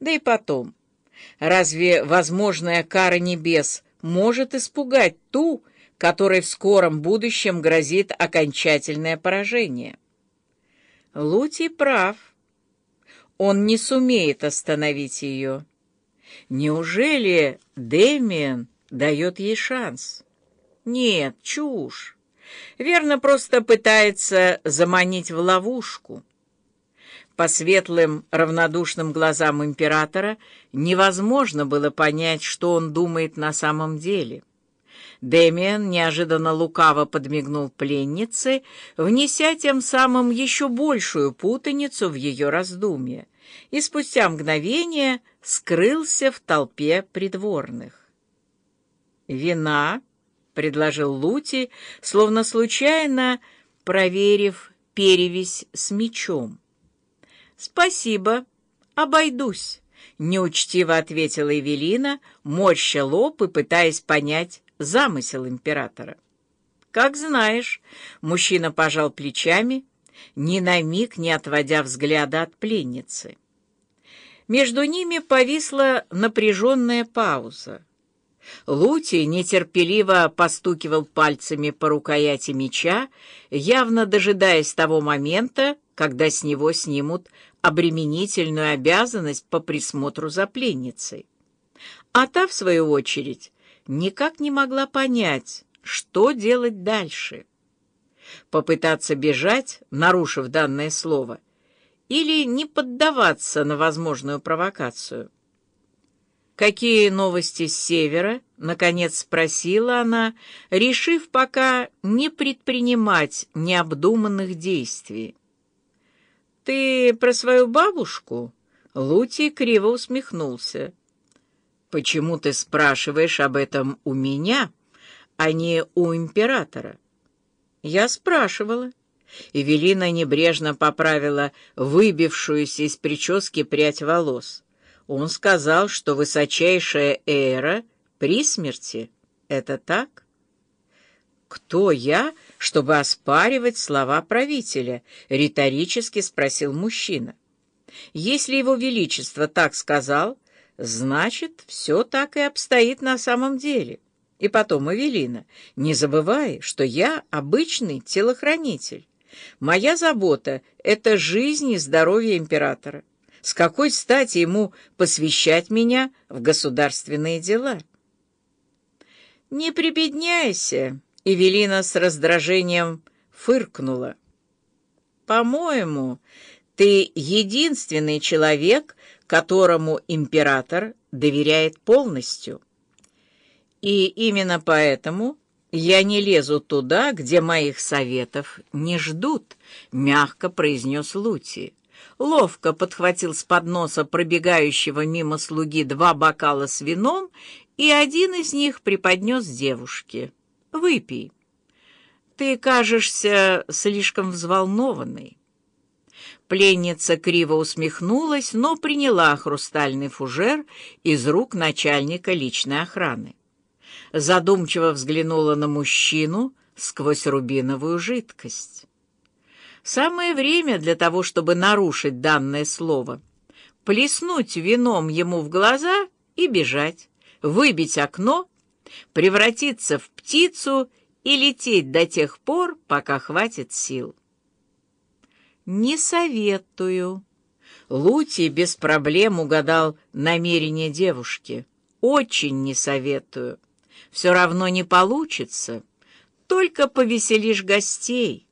Да и потом, разве возможная кара небес может испугать ту, которой в скором будущем грозит окончательное поражение? Лути прав. Он не сумеет остановить ее. Неужели Дэмиен дает ей шанс? Нет, чушь. Верно, просто пытается заманить в ловушку. По светлым, равнодушным глазам императора невозможно было понять, что он думает на самом деле. Дэмиан неожиданно лукаво подмигнул пленнице, внеся тем самым еще большую путаницу в ее раздумье, и спустя мгновение скрылся в толпе придворных. «Вина?» — предложил Лути, словно случайно проверив перевесь с мечом. «Спасибо, обойдусь», — неучтиво ответила Эвелина, морща лоб и пытаясь понять замысел императора. «Как знаешь», — мужчина пожал плечами, ни на миг не отводя взгляда от пленницы. Между ними повисла напряженная пауза. Лути нетерпеливо постукивал пальцами по рукояти меча, явно дожидаясь того момента, когда с него снимут обременительную обязанность по присмотру за пленницей. А та, в свою очередь, никак не могла понять, что делать дальше. Попытаться бежать, нарушив данное слово, или не поддаваться на возможную провокацию. «Какие новости с севера?» — наконец спросила она, решив пока не предпринимать необдуманных действий. «Ты про свою бабушку?» Лути криво усмехнулся. «Почему ты спрашиваешь об этом у меня, а не у императора?» «Я спрашивала». Эвелина небрежно поправила выбившуюся из прически прядь волос. Он сказал, что высочайшая эра при смерти. Это так? Кто я, чтобы оспаривать слова правителя? Риторически спросил мужчина. Если его величество так сказал, значит, все так и обстоит на самом деле. И потом, Эвелина, не забывай, что я обычный телохранитель. Моя забота — это жизнь и здоровье императора. С какой стати ему посвящать меня в государственные дела? «Не прибедняйся», — Эвелина с раздражением фыркнула. «По-моему, ты единственный человек, которому император доверяет полностью. И именно поэтому я не лезу туда, где моих советов не ждут», — мягко произнес Лути ловко подхватил с подноса пробегающего мимо слуги два бокала с вином и один из них преподнес девушке. «Выпей. Ты кажешься слишком взволнованной». Пленница криво усмехнулась, но приняла хрустальный фужер из рук начальника личной охраны. Задумчиво взглянула на мужчину сквозь рубиновую жидкость. Самое время для того, чтобы нарушить данное слово. Плеснуть вином ему в глаза и бежать, выбить окно, превратиться в птицу и лететь до тех пор, пока хватит сил. «Не советую». Лути без проблем угадал намерение девушки. «Очень не советую. Все равно не получится. Только повеселишь гостей».